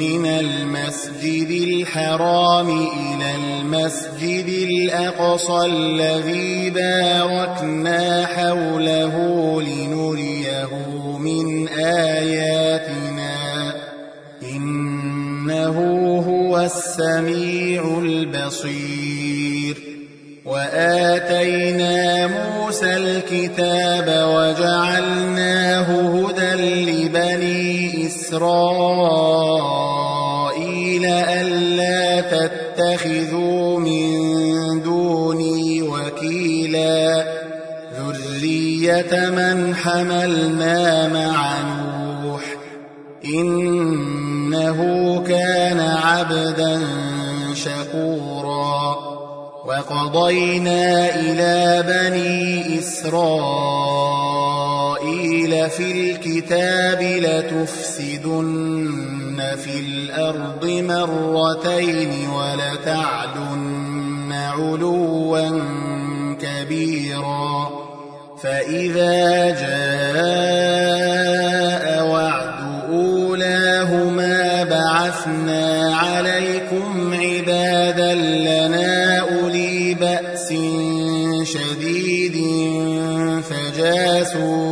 من المسجد الحرام إلى المسجد الأقصى الذي باركنا حوله لنريه من آياتنا. إنه هو السميع البصير. وآتينا موسى الكتاب وجعلناه هدى لبني إسرائيل. تتخذوا من دوني وكيلا. ذرية من حملنا مع نوح إنه كان عبدا شكورا. وقضينا إلى بني إسرائيل في الكتاب لتفسدن في الأرض مرتين ولتعلن علوا كبيرا فإذا جاء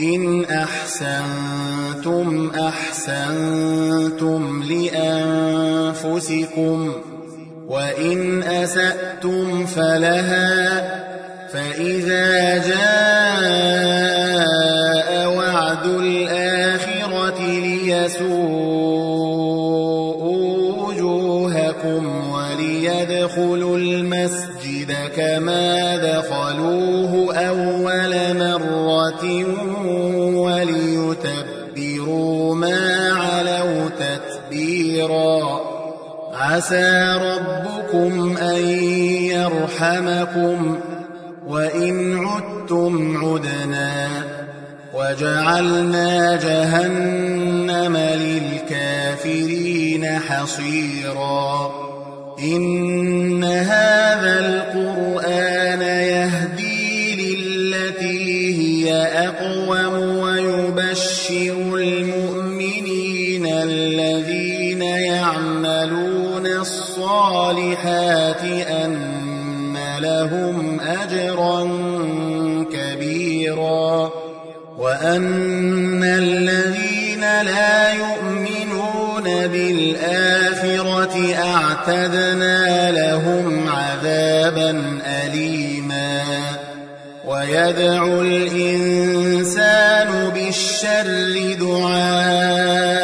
إن أحسنتم أحسنتم لأنفسكم وإن أسأتم فلها فإذا جاء عسى ربكم أن يرحمكم وإن عدتم عدنا وجعلنا جهنم للكافرين حصيرا إن هذا القرآن الصالحات أن لهم أجرا كبيرا وأن الذين لا يؤمنون بالآخرة أعتدنا لهم عذابا أليما ويدعو الإنسان بالشر دعاءه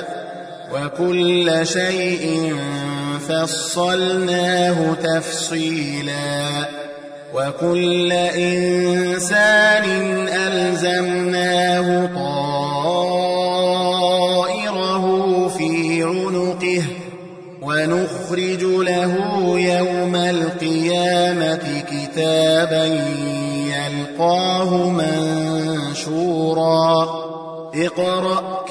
وكل شيء فصلناه تفصيلا وكل إنسان ألزمناه طائره في عنقه ونخرج له يوم القيامة كتابا يلقاه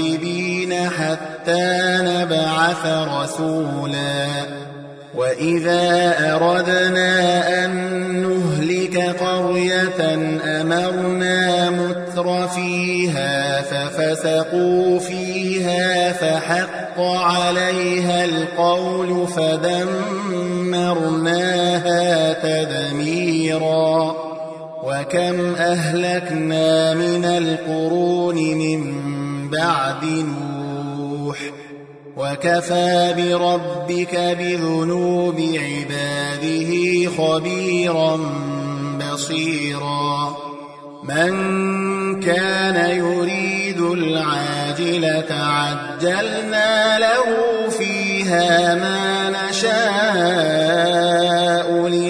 معذبين حتى نبعث رسولا وإذا أردنا أن نهلك قرية أمرنا متر فيها ففسقوا فيها فحق عليها القول فدمرناها تدميرا وكم أهلكنا من القرون من بعد نوح وكفى بربك بذنوب عباده خبيرا بصيرا. من كان يريد العاجلة عجلنا له فيها ما نشاء لمن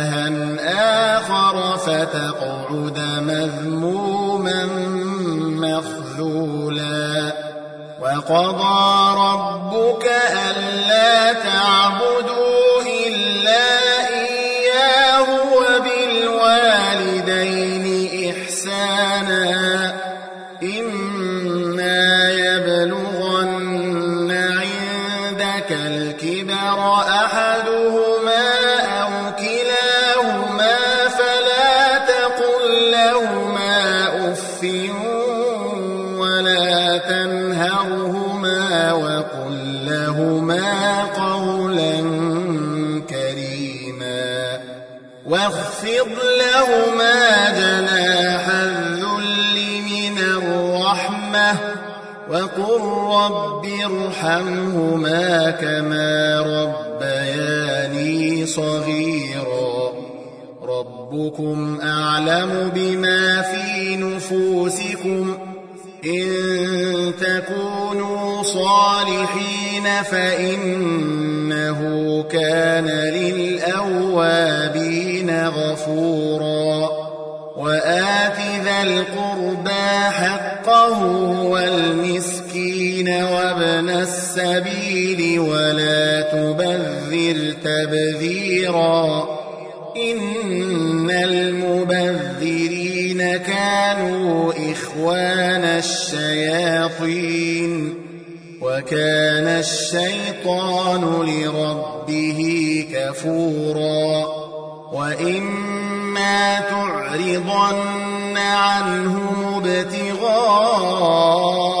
آخر فتقعد مذموما مخذولا. وقضى ربك ألا تعبدوا ارحمهما كما ربياني صغيرا. ربكم أعلم بما في نفوسكم. إن تكونوا صالحين فإنه كان للأوابين غفورا. وآت ذا القربى حقه والمسكين وابن السبيل ولا تبذر تبذيرا. إن المبذرين كانوا إخوان الشياطين. وكان الشيطان لربه كفورا. وإما تعرضن عنهم ابتغاء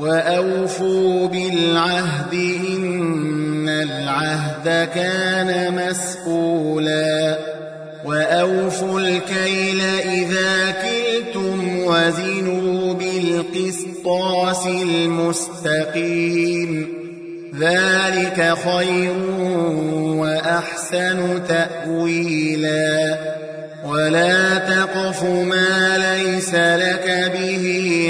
وأوفوا بالعهد إن العهد كان مسئولا وأوفوا الكيل إذا كلتم وزنوا بالقسطاس المستقيم ذلك خير وأحسن تأويلا ولا تقف ما ليس لك به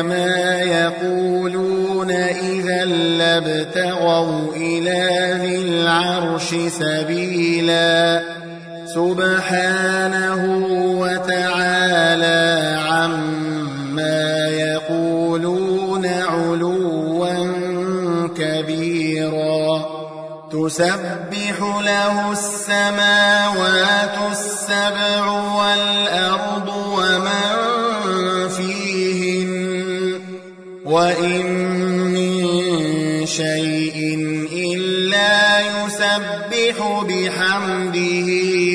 كما يقولون إذا لابتغوا إلى ذي العرش سبيلا سبحانه وتعالى عما يقولون علوا كبيرا تسبح له السماوات السبع وإن من شيء إلا يسبح بحمده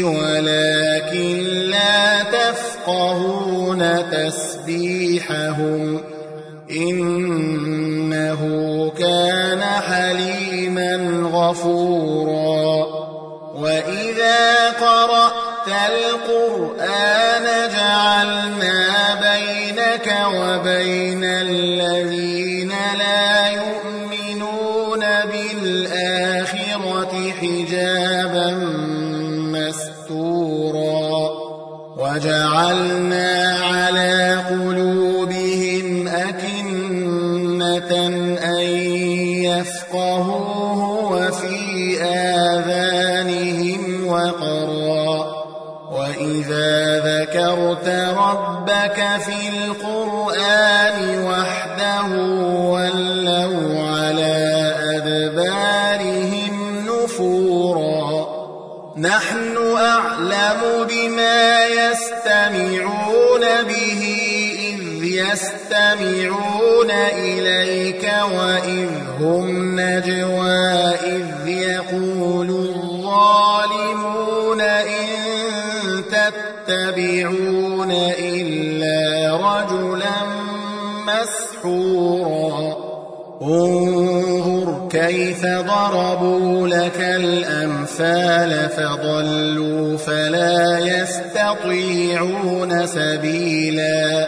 ولكن لا تفقهون تسبيحهم إنه كان حليما غفورا وإذا قرأت القرآن بالآخرة حجابا مستورا. وجعلنا على قلوبهم أكنة أن يفقهوه وفي آذانهم وقرا. وإذا ذكرت ربك في القرآن يستمعون إليك وإذ هم نجوى إذ يقول الظالمون إن تتبعون إلا رجلا مسحورا. انظر كيف ضربوا لك الأمثال فضلوا فلا يستطيعون سبيلا.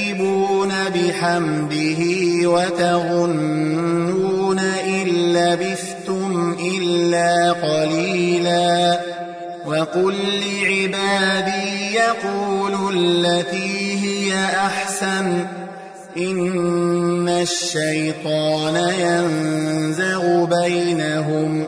فتستجيبون بحمده وتظنون إن لبثتم إلا قليلا وقل لعبادي يقولوا التي هي أحسن إن الشيطان ينزغ بينهم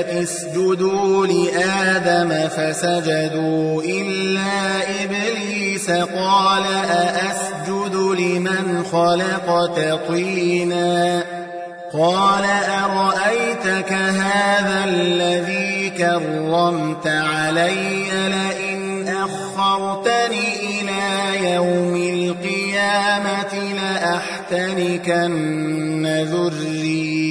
اسجدوا لآدم فسجدوا إلا إبليس قال أأسجد لمن خلقت طيناً قال أرأيتك هذا الذي كرمت علي لئن أخرتني إلى يوم القيامة لأحتنكن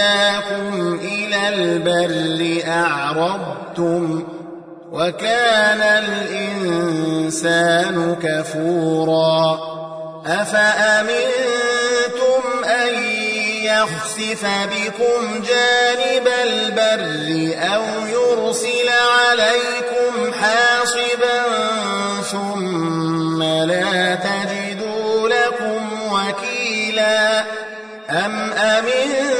نجاكم إلى البر أعرضتم وكان الإنسان كفورا أفأمنتم أن يخسف بكم جانب البر أو يرسل عليكم حاصبا ثم لا تجدوا لكم وكيلا أم أمنتم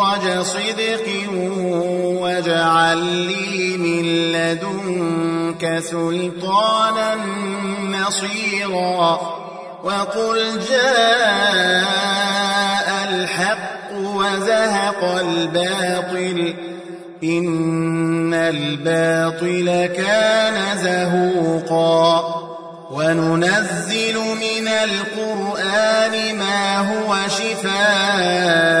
مخرج صدق واجعل لي من لدنك سلطانا نصيرا وقل جاء الحق وزهق الباطل إن الباطل كان زهوقا وننزل من القرآن ما هو شفاء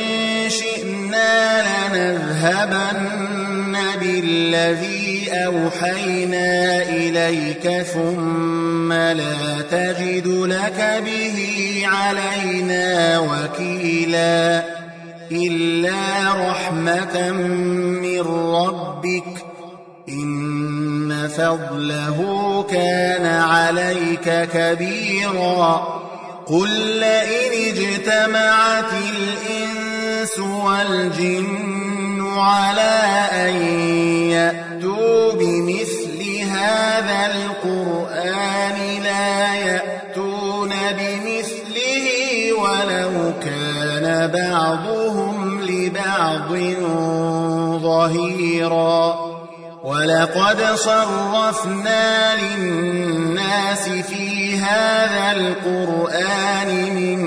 لنذهبن بالذي أوحينا إليك ثم لا تجد لك به علينا وكيلا إلا رحمة من ربك. إن فضله كان عليك كبيرا. قل لئن اجتمعت الإنس والجن على أن يأتوا بمثل هذا القرآن لا يأتون بمثله ولو كان بعضهم لبعض ظهيراً. ولقد صرفنا للناس في هذا القرآن من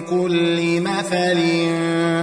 كل مثل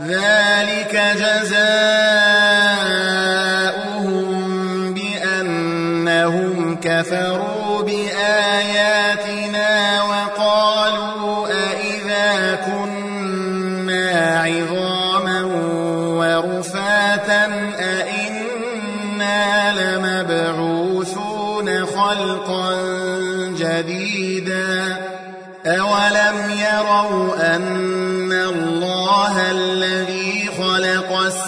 ذلك جزاؤهم بأنهم كفروا بآياتنا وقالوا أئذا كنا عظاما ورفاتا أئنا لمبعوثون خلقا جديدا أولم يروا أن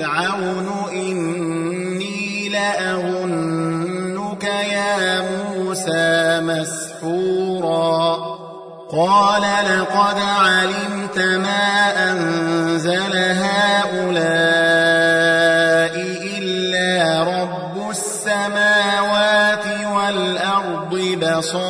فرعون إني لأظنك يا موسى مسحورا. قال لقد علمت ما أنزل هؤلاء إلا رب السماوات والأرض بصائر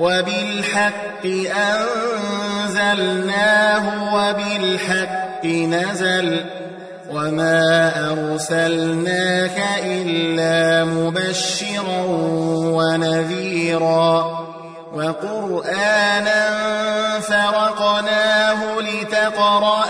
وبالحق أنزلناه وبالحق نزل وما أرسلناك إلا مبشرا ونذيرا وقرآنا فرقناه لتقرأه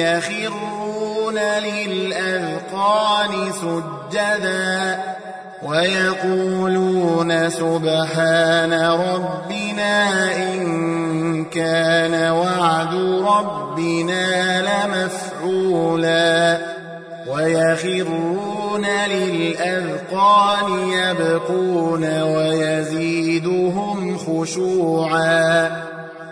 يخرون للأذقان سجدا ويقولون سبحان ربنا إن كان وعد ربنا لمفعولا ويخرون للأذقان يبكون ويزيدهم خشوعا